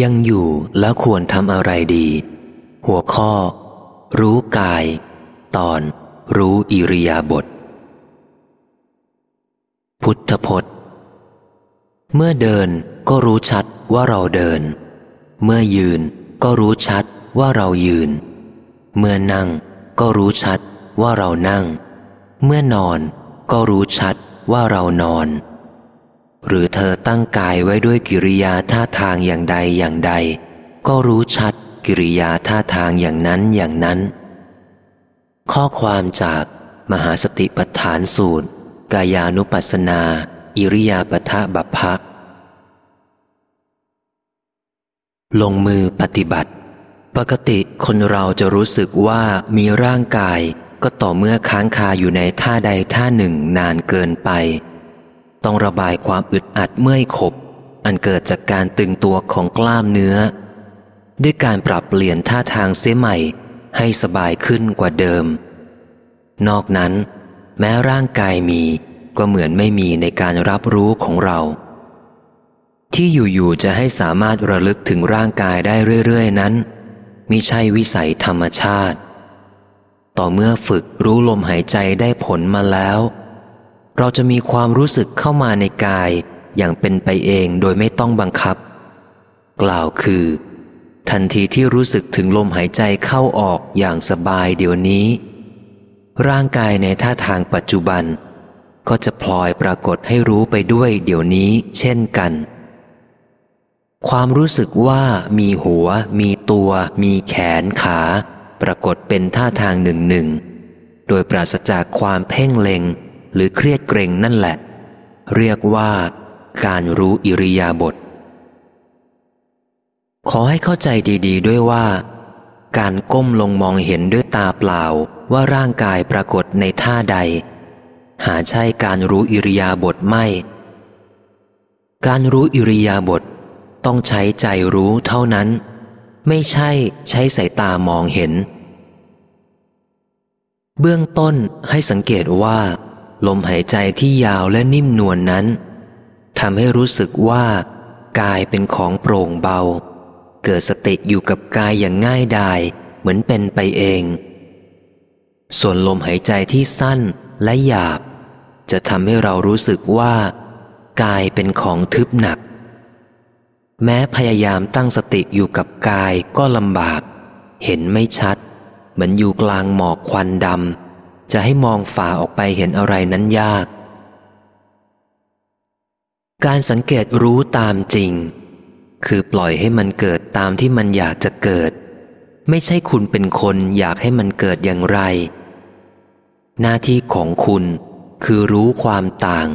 ยังอยู่แล้วควรทำอะไรดี หัวข้อ รู้กาย ตอน รู้อิริยาบถพุทธพจน์ เมื่อเดินก็รู้ชัดว่าเราเดิน เมื่อยืนก็รู้ชัดว่าเรายืน เมื่อนั่งก็รู้ชัดว่าเรานั่ง เมื่อนอนก็รู้ชัดว่าเรานอน หรือเธอตั้งกายไว้ด้วยกิริยาท่าทางอย่างใดอย่างใด ก็รู้ชัดกิริยาท่าทางอย่างนั้นอย่างนั้น ข้อความจากมหาสติปัฏฐานสูตร กายานุปัสสนา อิริยาปทะบัพพะลงมือปฏิบัติ ปกติคนเราจะรู้สึกว่ามีร่างกายก็ต่อเมื่อค้างคาอยู่ในท่าใดท่าหนึ่งนานเกินไป ต้องระบายความอึดอัดเมื่อยขบ อันเกิดจากการตึงตัวของกล้ามเนื้อ ด้วยการปรับเปลี่ยนท่าทางเสียใหม่ ให้สบายขึ้นกว่าเดิม นอกนั้น แม้ร่างกายมีก็เหมือนไม่มีในการรับรู้ของเรา ที่อยู่ๆจะให้สามารถระลึกถึงร่างกายได้เรื่อยๆ นั้นมิใช่วิสัยธรรมชาติ ต่อเมื่อฝึกรู้ลมหายใจได้ผลมาแล้ว เราจะมีความรู้สึกเข้ามาในกายอย่างเป็นไปเองโดยไม่ต้องบังคับ กล่าวคือ ทันทีที่รู้สึกถึงลมหายใจเข้าออกอย่างสบายเดี๋ยวนี้ ร่างกายในท่าทางปัจจุบัน ก็จะพลอยปรากฏให้รู้ไปด้วยเดี๋ยวนี้เช่นกัน ความรู้สึกว่ามีหัว มีตัว มีแขนขา ปรากฏเป็นท่าทางหนึ่งหนึ่งโดยปราศจากความเพ่งเล็ง หรือเครียดเกรงนั่นแหละ เรียกว่า การรู้อิริยาบถขอให้เข้าใจดี ๆ ด้วยว่า การก้มลงมองเห็นด้วยตาเปล่าว่าร่างกายปรากฏในท่าใด หาใช่การรู้อิริยาบถไม่ การรู้อิริยาบถต้องใช้ใจรู้เท่านั้น ไม่ใช่ใช้สายตามองเห็น เบื้องต้นให้สังเกตว่า ลมหายใจที่ยาวและนิ่มนวลนนั้นทำให้รู้สึกว่า กายเป็นของโปร่งเบา เกิดสติอยู่กับกายอย่างง่ายดายเหมือนเป็นไปเอง ส่วนลมหายใจที่สั้นและหยาบ จะทำให้เรารู้สึกว่า กายเป็นของทึบหนัก แม้พยายามตั้งสติอยู่กับกายก็ลำบาก เห็นไม่ชัด เหมือนอยู่กลางหมอกควันดำ จะให้มองฝ่าออกไปเห็นอะไรนั้นยาก การสังเกตรู้ตามจริง คือปล่อยให้มันเกิดตามที่มันอยากจะเกิด ไม่ใช่คุณเป็นคนอยากให้มันเกิดอย่างไร หน้าที่ของคุณคือรู้ความต่าง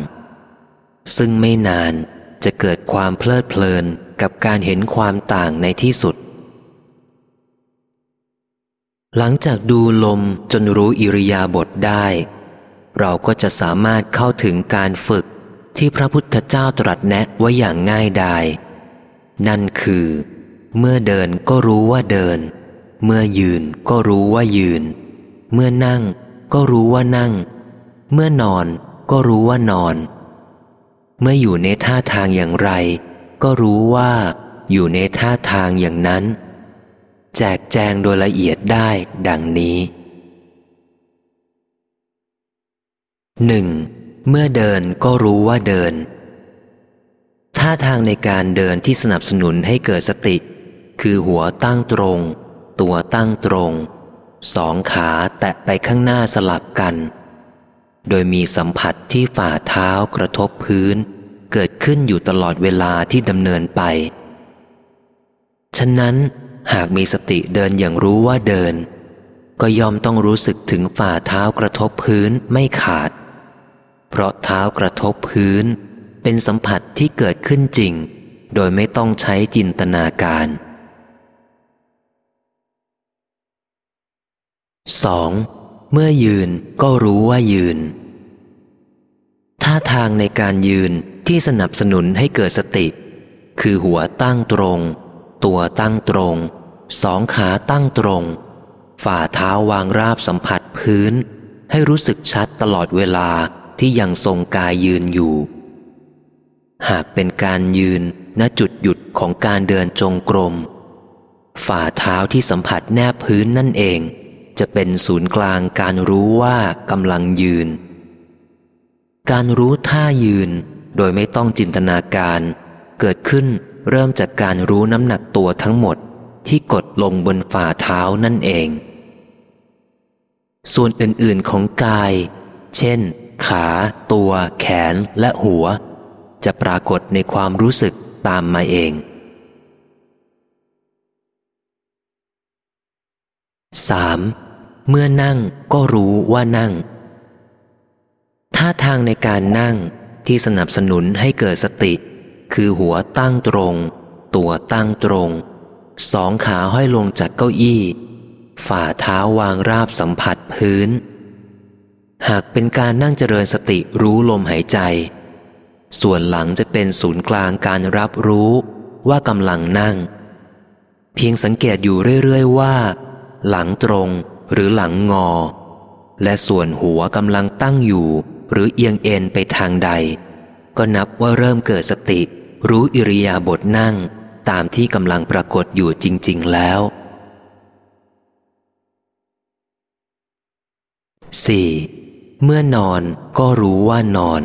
ซึ่งไม่นานจะเกิดความเพลิดเพลินกับการเห็นความต่างในที่สุด หลังจากดูลมจนรู้อิริยาบถได้ เราก็จะสามารถเข้าถึงการฝึกที่พระพุทธเจ้าตรัสแนะไว้อย่างง่ายดาย นั่นคือ เมื่อเดินก็รู้ว่าเดิน เมื่อยืนก็รู้ว่ายืน เมื่อนั่งก็รู้ว่านั่ง เมื่อนอนก็รู้ว่านอน เมื่ออยู่ในท่าทางอย่างไร ก็รู้ว่าอยู่ในท่าทางอย่างนั้น จกแจงโดยละเอียดได้ดังนี้หนึ่งเมื่อเดินก็รู้ว่าเดิน ท่าทางในการเดินที่สนับสนุนให้เกิดสติ คือหัวตั้งตรง ตัวตั้งตรง สองขาแตะไปข้างหน้าสลับกัน โดยมีสัมผัสที่ฝ่าเท้ากระทบพื้น เกิดขึ้นอยู่ตลอดเวลาที่ดำเนินไป ฉะนั้น หากมีสติเดินอย่างรู้ว่าเดิน ก็ยอมต้องรู้สึกถึงฝ่าเท้ากระทบพื้นไม่ขาด เพราะเท้ากระทบพื้น เป็นสัมผัสที่เกิดขึ้นจริง โดยไม่ต้องใช้จินตนาการ 2. เมื่อยืนก็รู้ว่ายืน ท่าทางในการยืนที่สนับสนุนให้เกิดสติ คือหัวตั้งตรง ตัวตั้งตรง สองขาตั้งตรง ฝ่าเท้าวางราบสัมผัสพื้น ให้รู้สึกชัดตลอดเวลาที่ยังทรงกายยืนอยู่ หากเป็นการยืนณจุดหยุดของการเดินจงกรม ฝ่าเท้าที่สัมผัสแนบพื้นนั่นเอง จะเป็นศูนย์กลางการรู้ว่ากำลังยืน การรู้ท่ายืนโดยไม่ต้องจินตนาการ เกิดขึ้นเริ่มจากการรู้น้ำหนักตัวทั้งหมด ที่กดลงบนฝ่าเท้านั่นเอง ส่วนอื่นๆของกาย เช่น ขา ตัว แขนและหัว จะปรากฏในความรู้สึกตามมาเอง 3. เมื่อนั่งก็รู้ว่านั่ง ท่าทางในการนั่งที่สนับสนุนให้เกิดสติ คือหัวตั้งตรง ตัวตั้งตรง สองขาห้อยลงจากเก้าอี้ ฝ่าเท้าวางราบสัมผัสพื้น หากเป็นการนั่งเจริญสติรู้ลมหายใจ ส่วนหลังจะเป็นศูนย์กลางการรับรู้ว่ากำลังนั่ง เพียงสังเกตอยู่เรื่อยๆว่า หลังตรงหรือหลังงอ และส่วนหัวกำลังตั้งอยู่ หรือเอียงเอ็นไปทางใด ก็นับว่าเริ่มเกิดสติ รู้อิริยาบถนั่ง ตามที่กำลังปรากฏอยู่จริง ๆ แล้ว 4. เมื่อนอนก็รู้ว่านอน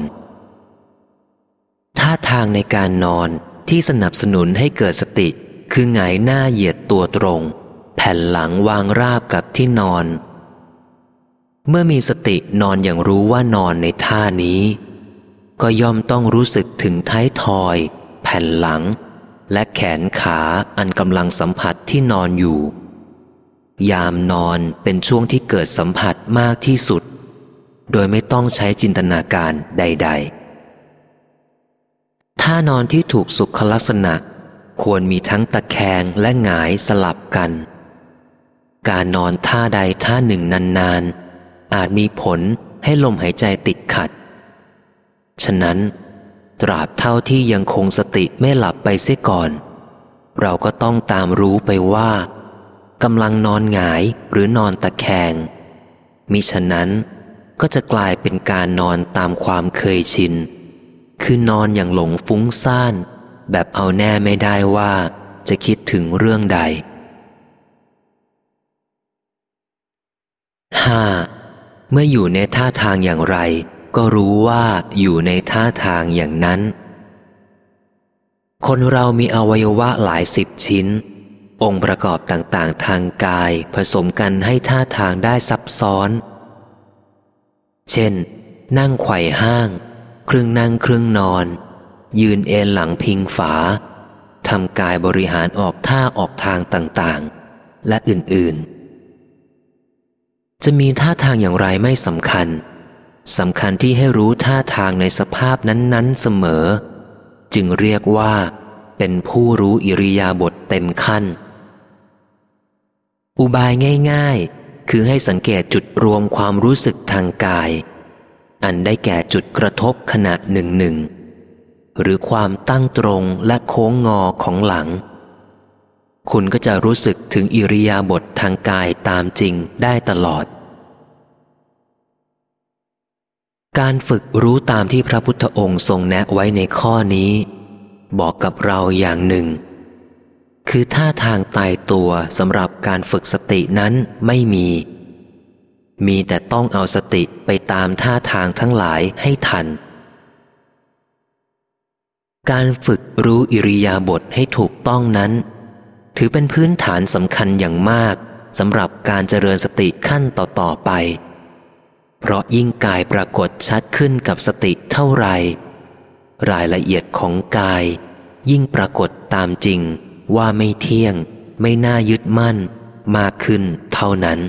ท่าทางในการนอนที่สนับสนุนให้เกิดสติ คือหงายหน้าเหยียดตัวตรง แผ่นหลังวางราบกับที่นอน เมื่อมีสตินอนอย่างรู้ว่านอนในท่านี้ ก็ย่อมต้องรู้สึกถึงท้ายทอย แผ่นหลัง และแขนขาอันกำลังสัมผัสที่นอนอยู่ ยามนอนเป็นช่วงที่เกิดสัมผัสมากที่สุด โดยไม่ต้องใช้จินตนาการใดๆท่านอนที่ถูกสุขลักษณะ ควรมีทั้งตะแคงและหงายสลับกัน การนอนท่าใดท่าหนึ่งนานๆ อาจมีผลให้ลมหายใจติดขัด ฉะนั้น ตราบเท่าที่ยังคงสติไม่หลับไปเสียก่อน เราก็ต้องตามรู้ไปว่ากำลังนอนหงายหรือนอนตะแคง มิฉะนั้นก็จะกลายเป็นการนอนตามความเคยชิน คือนอนอย่างหลงฟุ้งซ่าน แบบเอาแน่ไม่ได้ว่าจะคิดถึงเรื่องใด 5. เมื่ออยู่ในท่าทางอย่างไร ก็รู้ว่าอยู่ในท่าทางอย่างนั้น คนเรามีอวัยวะหลายสิบชิ้น องค์ประกอบต่างๆ ทางกายผสมกันให้ท่าทางได้ซับซ้อน เช่น นั่งไขว่ห้าง ครึ่งนั่งครึ่งนอน ยืนเอนหลังพิงฝาทำกายบริหารออกท่าออกทางต่างๆ และอื่นๆ จะมีท่าทางอย่างไรไม่สำคัญ สำคัญที่ให้รู้ท่าทางในสภาพนั้น ๆ เสมอ จึงเรียกว่า เป็นผู้รู้อิริยาบถเต็มขั้น อุบายง่าย ๆ คือให้สังเกตจุดรวมความรู้สึกทางกาย อันได้แก่จุดกระทบขณะหนึ่งหนึ่งหรือความตั้งตรงและโค้งงอของหลัง คุณก็จะรู้สึกถึงอิริยาบถททางกายตามจริงได้ตลอด การฝึกรู้ตามที่พระพุทธองค์ทรงแนะไว้ในข้อนี้ บอกกับเราอย่างหนึ่ง คือท่าทางตายตัวสำหรับการฝึกสตินั้นไม่มี มีแต่ต้องเอาสติไปตามท่าทางทั้งหลายให้ทัน การฝึกรู้อิริยาบถให้ถูกต้องนั้น ถือเป็นพื้นฐานสำคัญอย่างมากสำหรับการเจริญสติขั้นต่อๆไป เพราะยิ่งกายปรากฏชัดขึ้นกับสติเท่าไร รายละเอียดของกาย ยิ่งปรากฏตามจริงว่าไม่เที่ยง ไม่น่ายึดมั่น มากขึ้นเท่านั้น